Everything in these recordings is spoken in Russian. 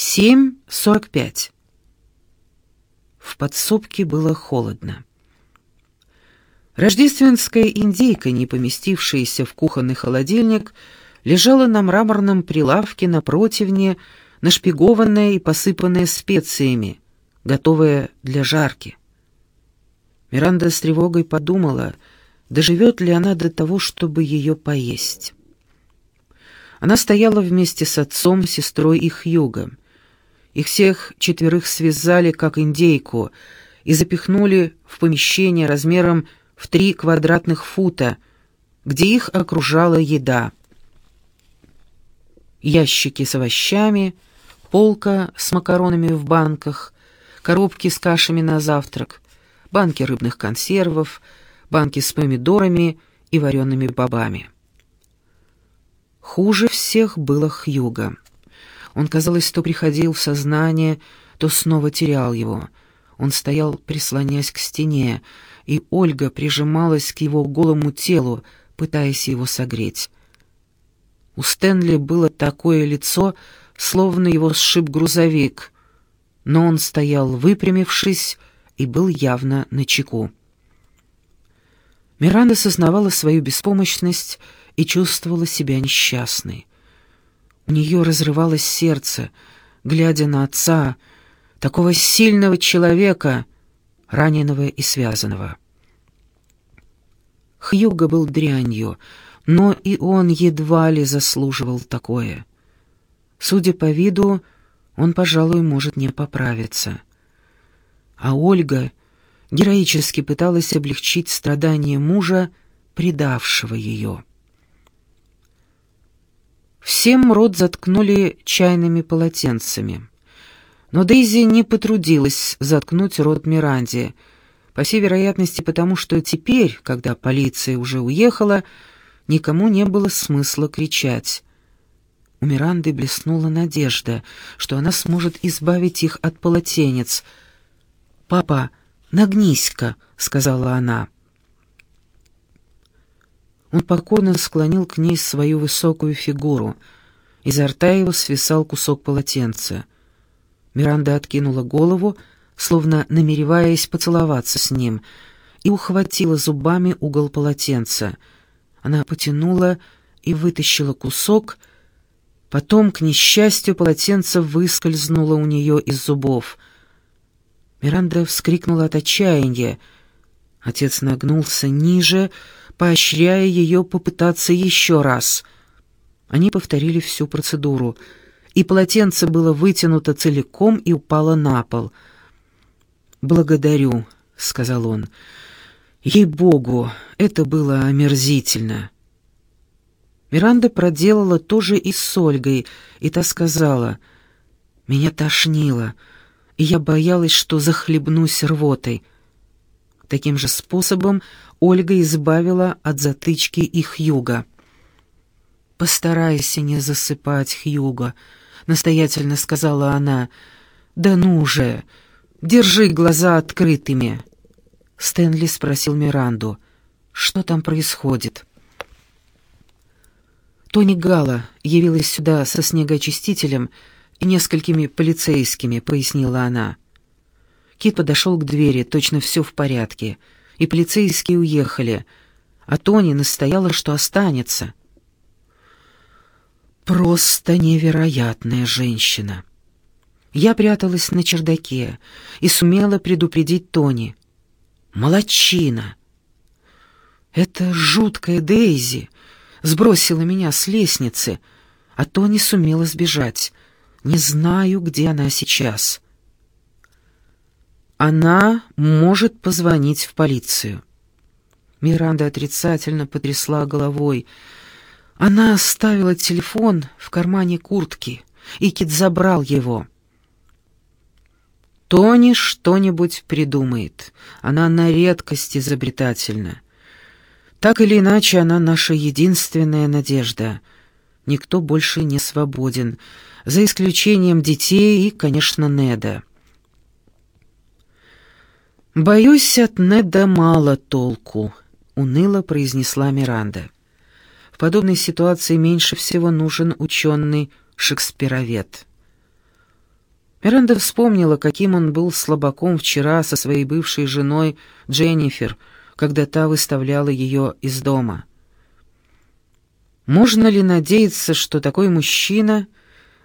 7.45. В подсобке было холодно. Рождественская индейка, не поместившаяся в кухонный холодильник, лежала на мраморном прилавке на противне, нашпигованная и посыпанная специями, готовая для жарки. Миранда с тревогой подумала, доживет ли она до того, чтобы ее поесть. Она стояла вместе с отцом, сестрой и Хьюгом. Их всех четверых связали, как индейку, и запихнули в помещение размером в три квадратных фута, где их окружала еда. Ящики с овощами, полка с макаронами в банках, коробки с кашами на завтрак, банки рыбных консервов, банки с помидорами и вареными бобами. Хуже всех было Хьюга. Он, казалось, то приходил в сознание, то снова терял его. Он стоял, прислонясь к стене, и Ольга прижималась к его голому телу, пытаясь его согреть. У Стэнли было такое лицо, словно его сшиб грузовик, но он стоял выпрямившись и был явно на чеку. Миранда сознавала свою беспомощность и чувствовала себя несчастной. У нее разрывалось сердце, глядя на отца, такого сильного человека, раненого и связанного. Хьюго был дрянью, но и он едва ли заслуживал такое. Судя по виду, он, пожалуй, может не поправиться. А Ольга героически пыталась облегчить страдания мужа, предавшего ее. Всем рот заткнули чайными полотенцами. Но Дейзи не потрудилась заткнуть рот Миранде, по всей вероятности потому, что теперь, когда полиция уже уехала, никому не было смысла кричать. У Миранды блеснула надежда, что она сможет избавить их от полотенец. «Папа, нагнись-ка», — сказала она. Он покорно склонил к ней свою высокую фигуру. Изо рта его свисал кусок полотенца. Миранда откинула голову, словно намереваясь поцеловаться с ним, и ухватила зубами угол полотенца. Она потянула и вытащила кусок, потом, к несчастью, полотенце выскользнуло у нее из зубов. Миранда вскрикнула от отчаяния. Отец нагнулся ниже, поощряя ее попытаться еще раз. Они повторили всю процедуру, и полотенце было вытянуто целиком и упало на пол. «Благодарю», — сказал он. «Ей-богу, это было омерзительно». Миранда проделала то же и с Ольгой, и та сказала, «Меня тошнило, и я боялась, что захлебнусь рвотой». Таким же способом Ольга избавила от затычки и Хьюга. «Постарайся не засыпать, Хьюга», — настоятельно сказала она. «Да ну же, держи глаза открытыми». Стэнли спросил Миранду, что там происходит. Тони Гала явилась сюда со снегоочистителем и несколькими полицейскими, пояснила она. Кит подошел к двери, точно все в порядке, и полицейские уехали, а Тони настояла, что останется. Просто невероятная женщина. Я пряталась на чердаке и сумела предупредить Тони. Молодчина! Это жуткая Дейзи сбросила меня с лестницы, а Тони сумела сбежать. Не знаю, где она сейчас. Она может позвонить в полицию. Миранда отрицательно потрясла головой. Она оставила телефон в кармане куртки, и Кит забрал его. Тони что-нибудь придумает. Она на редкость изобретательна. Так или иначе, она наша единственная надежда. Никто больше не свободен, за исключением детей и, конечно, Неда. «Боюсь, от Неда мало толку», — уныло произнесла Миранда. «В подобной ситуации меньше всего нужен ученый шекспировед». Миранда вспомнила, каким он был слабаком вчера со своей бывшей женой Дженнифер, когда та выставляла ее из дома. Можно ли надеяться, что такой мужчина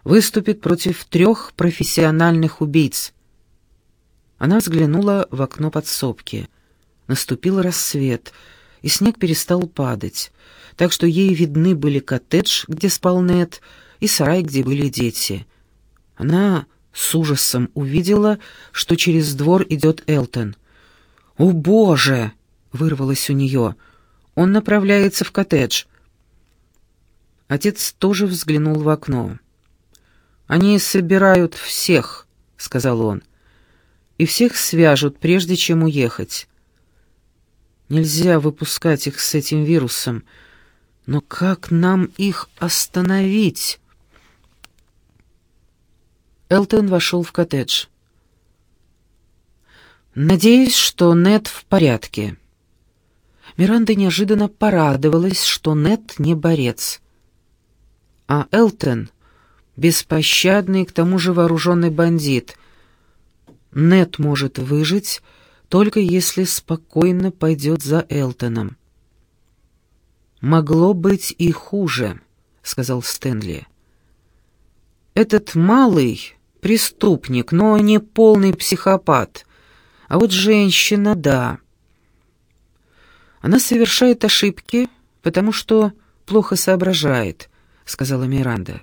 выступит против трех профессиональных убийц? Она взглянула в окно подсобки. Наступил рассвет, и снег перестал падать, так что ей видны были коттедж, где спал Нед, и сарай, где были дети. Она с ужасом увидела, что через двор идет Элтон. «О, Боже!» — вырвалось у нее. «Он направляется в коттедж». Отец тоже взглянул в окно. «Они собирают всех», — сказал он, — «и всех свяжут, прежде чем уехать. Нельзя выпускать их с этим вирусом, но как нам их остановить?» Элтон вошел в коттедж. «Надеюсь, что Нет в порядке». Миранда неожиданно порадовалась, что Нет не борец. А Элтон — беспощадный, к тому же вооруженный бандит. Нет может выжить, только если спокойно пойдет за Элтоном. «Могло быть и хуже», — сказал Стэнли. «Этот малый преступник, но не полный психопат. А вот женщина — да. Она совершает ошибки, потому что плохо соображает, — сказала Миранда.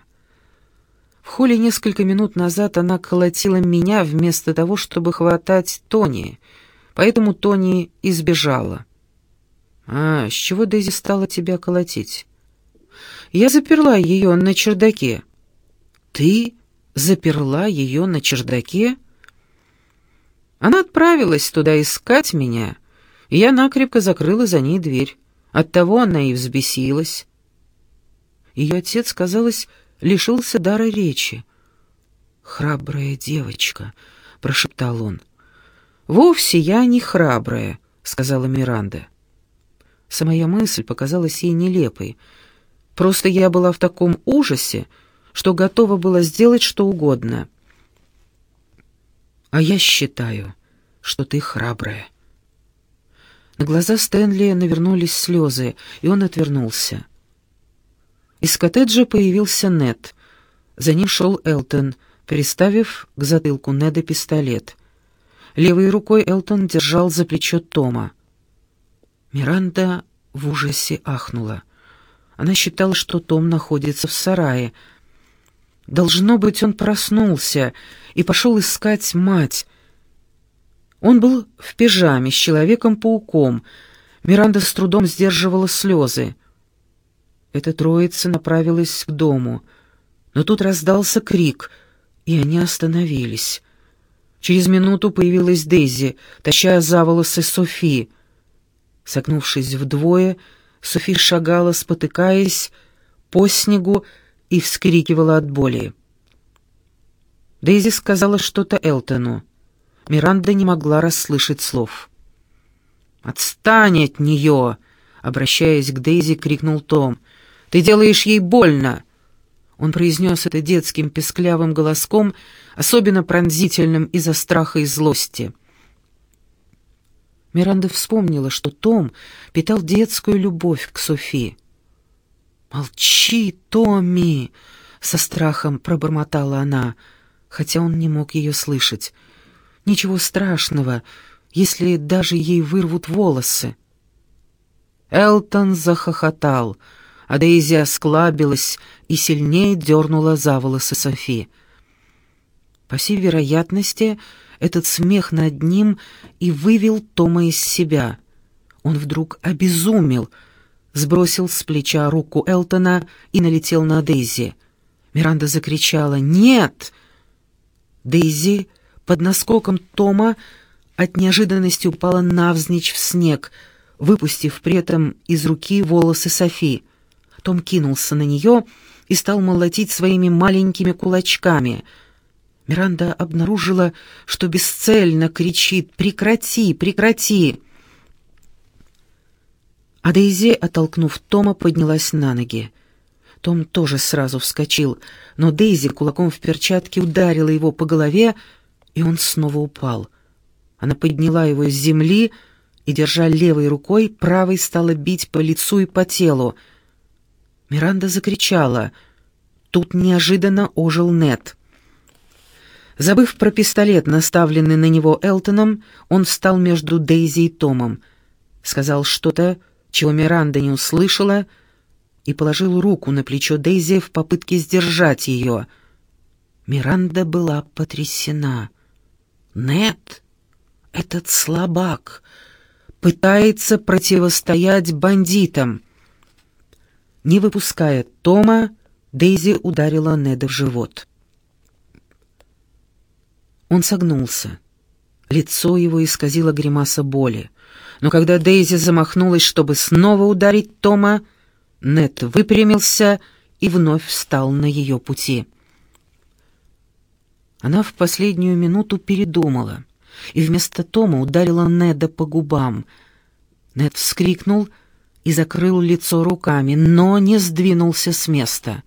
Холле несколько минут назад она колотила меня вместо того, чтобы хватать Тони, поэтому Тони избежала. «А, с чего Дейзи стала тебя колотить?» «Я заперла ее на чердаке». «Ты заперла ее на чердаке? Она отправилась туда искать меня, и я накрепко закрыла за ней дверь. Оттого она и взбесилась. Ее отец, казалось, лишился дара речи. «Храбрая девочка», — прошептал он. «Вовсе я не храбрая», — сказала Миранда. Самая мысль показалась ей нелепой. Просто я была в таком ужасе, что готова была сделать что угодно. А я считаю, что ты храбрая. На глаза Стэнли навернулись слезы, и он отвернулся. Из коттеджа появился Нед. За ним шел Элтон, приставив к затылку Неда пистолет. Левой рукой Элтон держал за плечо Тома. Миранда в ужасе ахнула. Она считала, что Том находится в сарае — Должно быть, он проснулся и пошел искать мать. Он был в пижаме с Человеком-пауком. Миранда с трудом сдерживала слезы. Эта троица направилась к дому, но тут раздался крик, и они остановились. Через минуту появилась Дейзи, таща за волосы Софи. Согнувшись вдвое, Софи шагала, спотыкаясь, по снегу, и вскрикивала от боли. Дейзи сказала что-то Элтону. Миранда не могла расслышать слов. «Отстань от нее!» — обращаясь к Дейзи, крикнул Том. «Ты делаешь ей больно!» Он произнес это детским песклявым голоском, особенно пронзительным из-за страха и злости. Миранда вспомнила, что Том питал детскую любовь к Софии. «Молчи, Томми!» — со страхом пробормотала она, хотя он не мог ее слышать. «Ничего страшного, если даже ей вырвут волосы». Элтон захохотал, а Дейзи осклабилась и сильнее дернула за волосы Софи. По всей вероятности, этот смех над ним и вывел Тома из себя. Он вдруг обезумел — сбросил с плеча руку Элтона и налетел на Дейзи. Миранда закричала «Нет!». Дейзи под наскоком Тома от неожиданности упала навзничь в снег, выпустив при этом из руки волосы Софи. Том кинулся на нее и стал молотить своими маленькими кулачками. Миранда обнаружила, что бесцельно кричит «Прекрати! Прекрати!». А Дейзи, оттолкнув Тома, поднялась на ноги. Том тоже сразу вскочил, но Дейзи кулаком в перчатке ударила его по голове, и он снова упал. Она подняла его с земли и, держа левой рукой, правой стала бить по лицу и по телу. Миранда закричала. Тут неожиданно ожил Нет. Забыв про пистолет, наставленный на него Элтоном, он встал между Дейзи и Томом. Сказал что-то, чего Миранда не услышала, и положил руку на плечо Дейзи в попытке сдержать ее. Миранда была потрясена. «Нет, этот слабак пытается противостоять бандитам». Не выпуская Тома, Дейзи ударила Неда в живот. Он согнулся. Лицо его исказило гримаса боли. Но когда Дейзи замахнулась, чтобы снова ударить Тома, Нет выпрямился и вновь встал на ее пути. Она в последнюю минуту передумала и вместо Тома ударила Неда по губам. Нед вскрикнул и закрыл лицо руками, но не сдвинулся с места.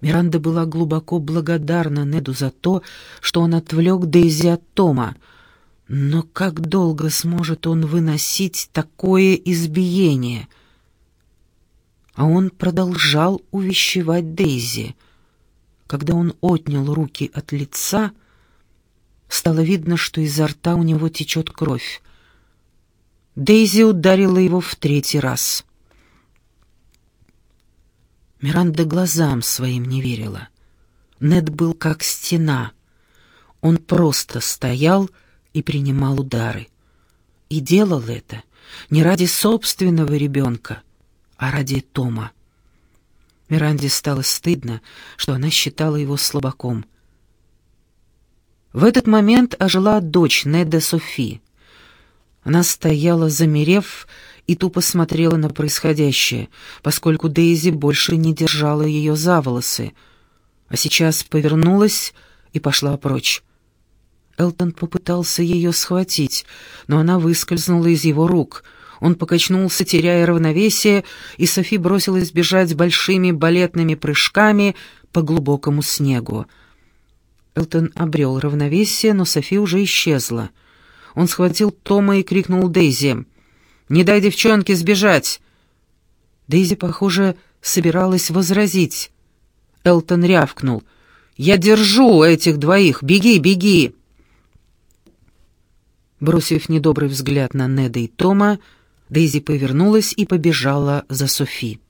Миранда была глубоко благодарна Неду за то, что он отвлек Дейзи от Тома. Но как долго сможет он выносить такое избиение? А он продолжал увещевать Дейзи. Когда он отнял руки от лица, стало видно, что изо рта у него течет кровь. Дейзи ударила его в третий раз. Миранда глазам своим не верила. Нед был как стена. Он просто стоял и принимал удары. И делал это не ради собственного ребенка, а ради Тома. Миранде стало стыдно, что она считала его слабаком. В этот момент ожила дочь Неда Софи. Она стояла, замерев, и тупо смотрела на происходящее, поскольку Дейзи больше не держала ее за волосы, а сейчас повернулась и пошла прочь. Элтон попытался ее схватить, но она выскользнула из его рук. Он покачнулся, теряя равновесие, и Софи бросилась бежать большими балетными прыжками по глубокому снегу. Элтон обрел равновесие, но Софи уже исчезла. Он схватил Тома и крикнул Дейзи. Не дай девчонке сбежать!» Дейзи, похоже, собиралась возразить. Элтон рявкнул. «Я держу этих двоих! Беги, беги!» Бросив недобрый взгляд на Неда и Тома, Дейзи повернулась и побежала за Софи.